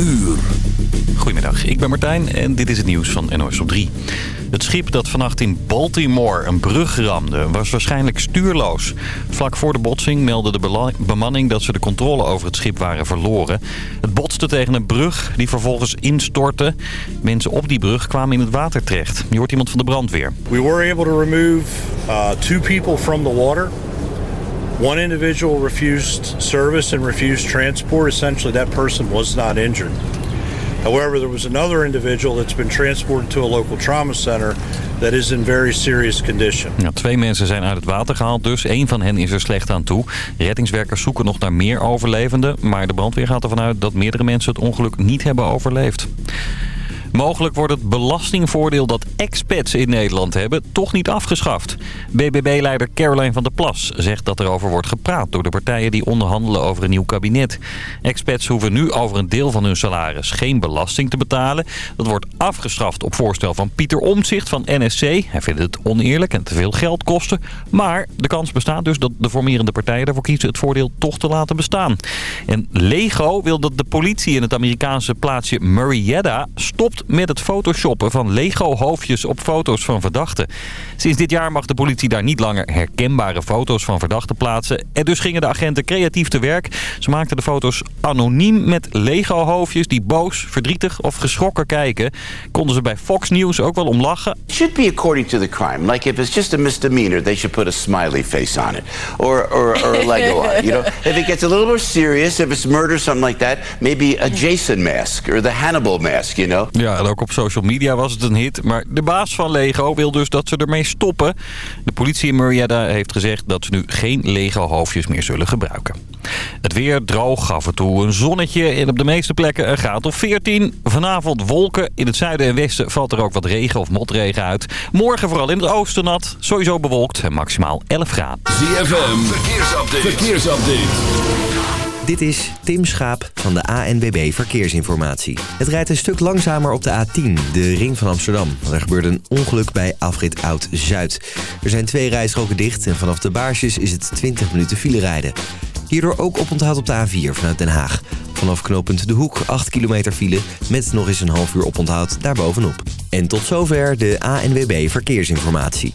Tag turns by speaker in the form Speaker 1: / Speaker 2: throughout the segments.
Speaker 1: uur.
Speaker 2: Goedemiddag, ik ben Martijn en dit is het nieuws van NOS op 3. Het schip dat vannacht in Baltimore een brug ramde was waarschijnlijk stuurloos. Vlak voor de botsing meldde de bemanning dat ze de controle over het schip waren verloren. Het botste tegen een brug die vervolgens instortte. Mensen op die brug kwamen in het water terecht. Je hoort iemand van de brandweer.
Speaker 3: We were able to remove uh, two people from the water. One individual refused service and refused transport. Essentially that person was not injured. However, there was another individual that's been transported to a local trauma center that is in very serious condition.
Speaker 2: Ja, twee mensen zijn uit het water gehaald, dus één van hen is er slecht aan toe. Reddingswerkers zoeken nog naar meer overlevenden, maar de brandweer gaat ervan uit dat meerdere mensen het ongeluk niet hebben overleefd. Mogelijk wordt het belastingvoordeel dat expats in Nederland hebben toch niet afgeschaft. BBB-leider Caroline van der Plas zegt dat er over wordt gepraat door de partijen die onderhandelen over een nieuw kabinet. Expats hoeven nu over een deel van hun salaris geen belasting te betalen. Dat wordt afgeschaft op voorstel van Pieter Omtzigt van NSC. Hij vindt het oneerlijk en te veel geld kosten. Maar de kans bestaat dus dat de formerende partijen ervoor kiezen het voordeel toch te laten bestaan. En Lego wil dat de politie in het Amerikaanse plaatsje Marietta stopt met het photoshoppen van Lego-hoofdjes op foto's van verdachten. Sinds dit jaar mag de politie daar niet langer herkenbare foto's van verdachten plaatsen. En dus gingen de agenten creatief te werk. Ze maakten de foto's anoniem met Lego-hoofdjes die boos, verdrietig of geschrokken kijken. Konden ze bij Fox News ook wel om lachen.
Speaker 4: It should be according to the crime. Like if it's just a misdemeanor, they should put a smiley face on it. Or, or, or a Lego on You know, if it gets a little more serious, if it's murder, something like that, maybe a Jason mask or the Hannibal mask, you know?
Speaker 2: Ja, en ook op social media was het een hit. Maar de baas van Lego wil dus dat ze ermee stoppen. De politie in Marietta heeft gezegd dat ze nu geen Lego-hoofdjes meer zullen gebruiken. Het weer droog, af en toe een zonnetje en op de meeste plekken een graad of 14. Vanavond wolken. In het zuiden en westen valt er ook wat regen of motregen uit. Morgen vooral in het oosten nat. Sowieso bewolkt en maximaal 11 graden.
Speaker 1: ZFM, verkeersupdate. verkeersupdate.
Speaker 5: Dit is Tim Schaap van de ANBB Verkeersinformatie. Het rijdt een stuk langzamer op de A10, de ring van Amsterdam. Er gebeurde een ongeluk bij afrit Oud-Zuid. Er zijn twee rijstroken dicht en vanaf de baarsjes is het 20 minuten file rijden. Hierdoor ook oponthoud op de A4 vanuit Den Haag. Vanaf knooppunt De Hoek 8 kilometer file met nog eens een half uur oponthoud daarbovenop. En tot zover de ANWB Verkeersinformatie.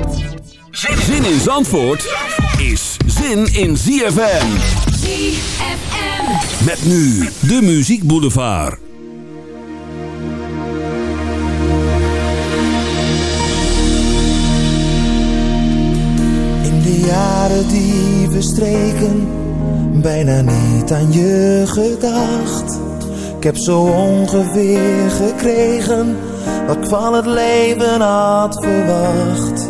Speaker 1: Zin in Zandvoort is zin in ZFM.
Speaker 6: ZFM.
Speaker 1: Met nu de Muziek Boulevard.
Speaker 7: In de jaren die verstreken, bijna niet aan je gedacht. Ik heb zo ongeveer gekregen wat ik van het leven had verwacht.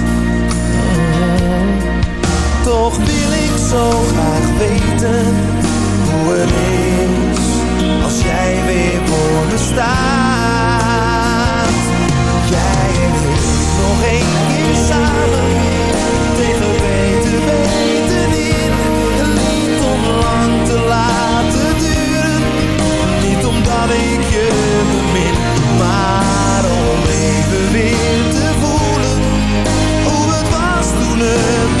Speaker 7: toch wil ik zo graag weten hoe het is als jij weer voor me staat. Jij en ik nog één keer samen tegen weten weten in. Niet om lang te laten duren, niet omdat ik je bemin, maar om even weer te voelen hoe het was toen het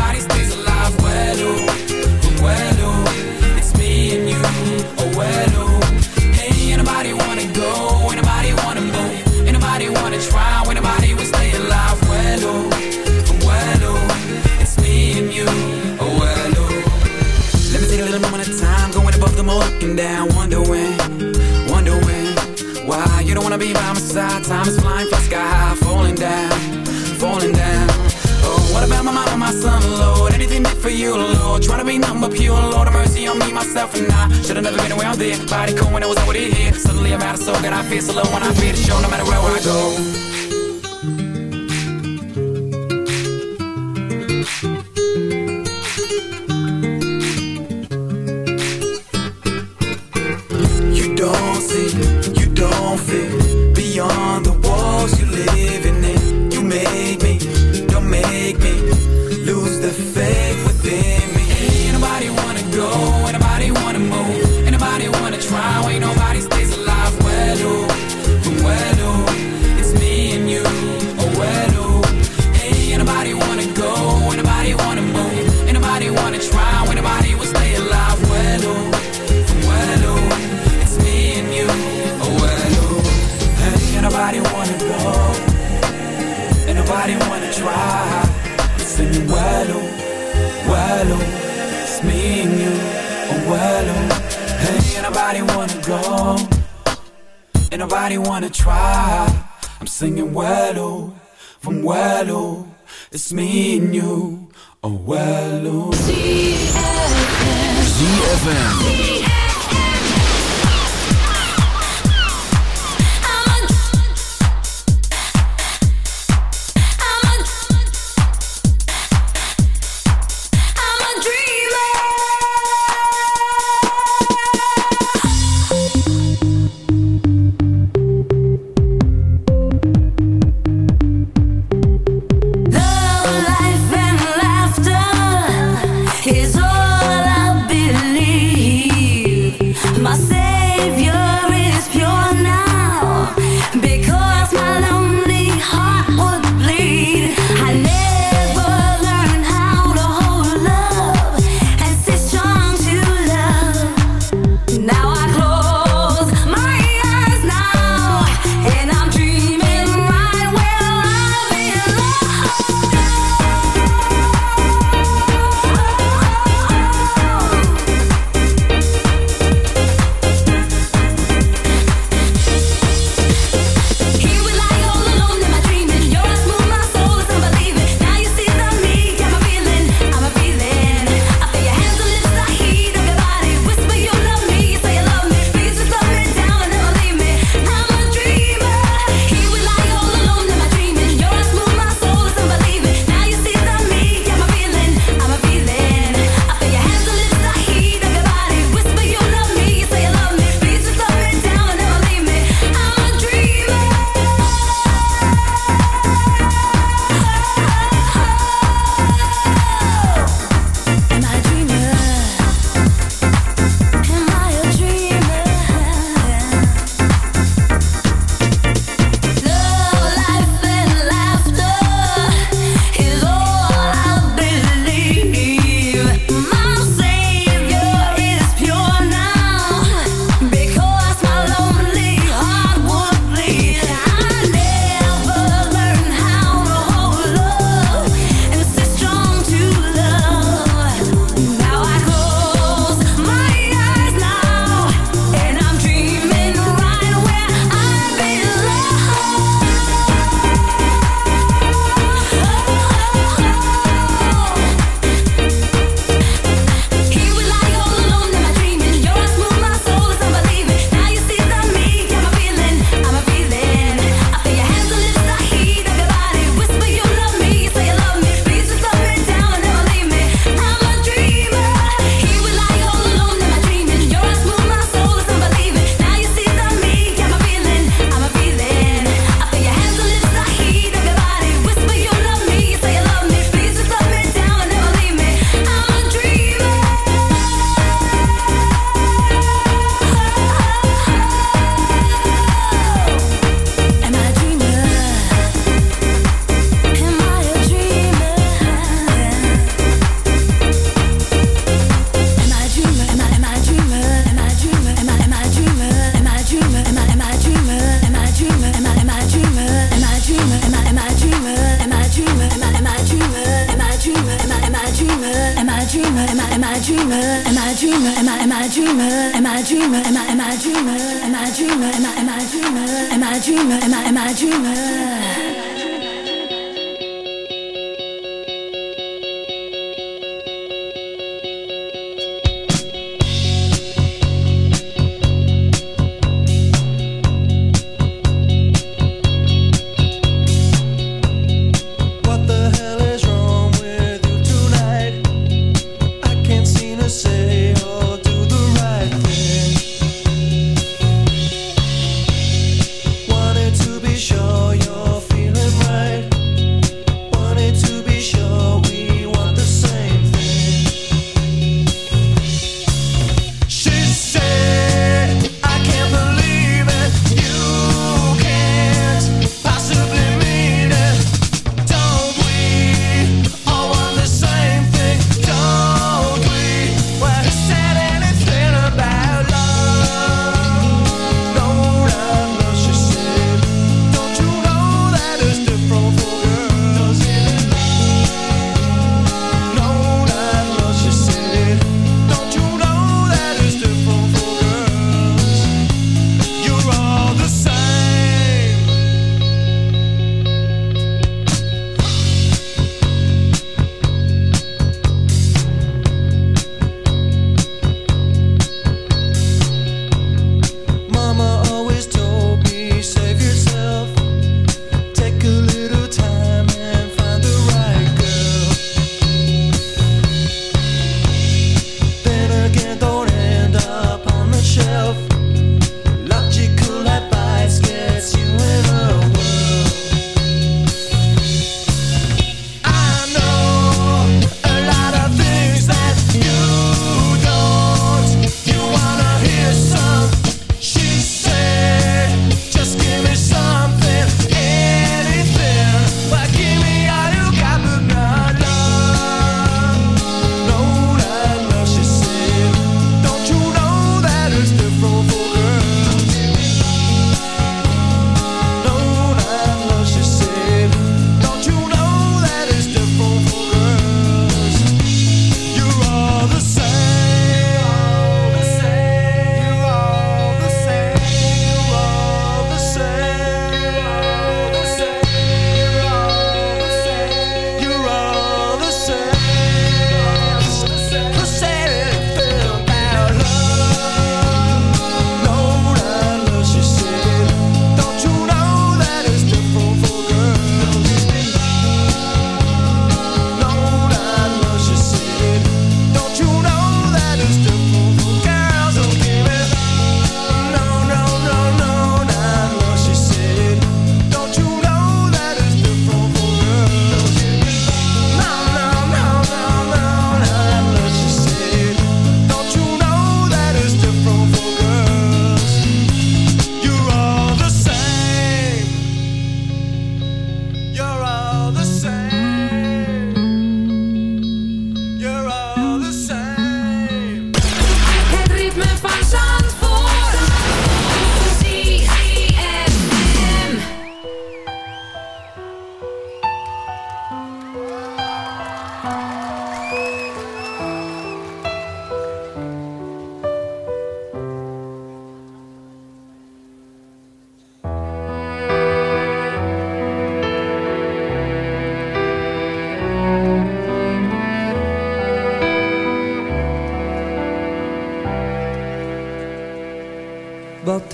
Speaker 6: for you, Lord? Trying to be number pure, Lord, have mercy on me, myself, and I. Should've never been around there. Body cold when I was over here. Suddenly I'm out of soul, and I feel so low when I feel the show, no matter where I go.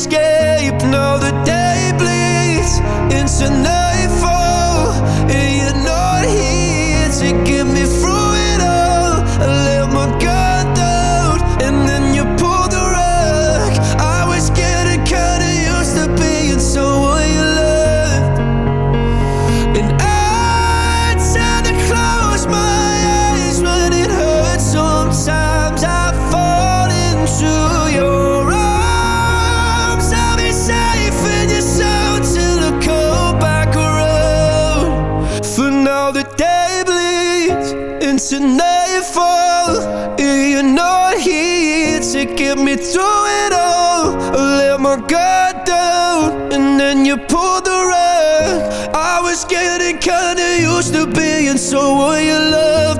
Speaker 8: escape. No, the day bleeds into night. close to be, and so were you love.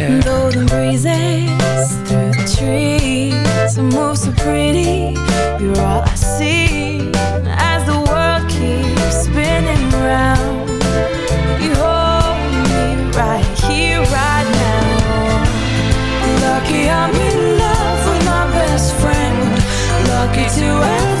Speaker 9: took it to
Speaker 1: heaven